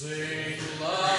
Sing love.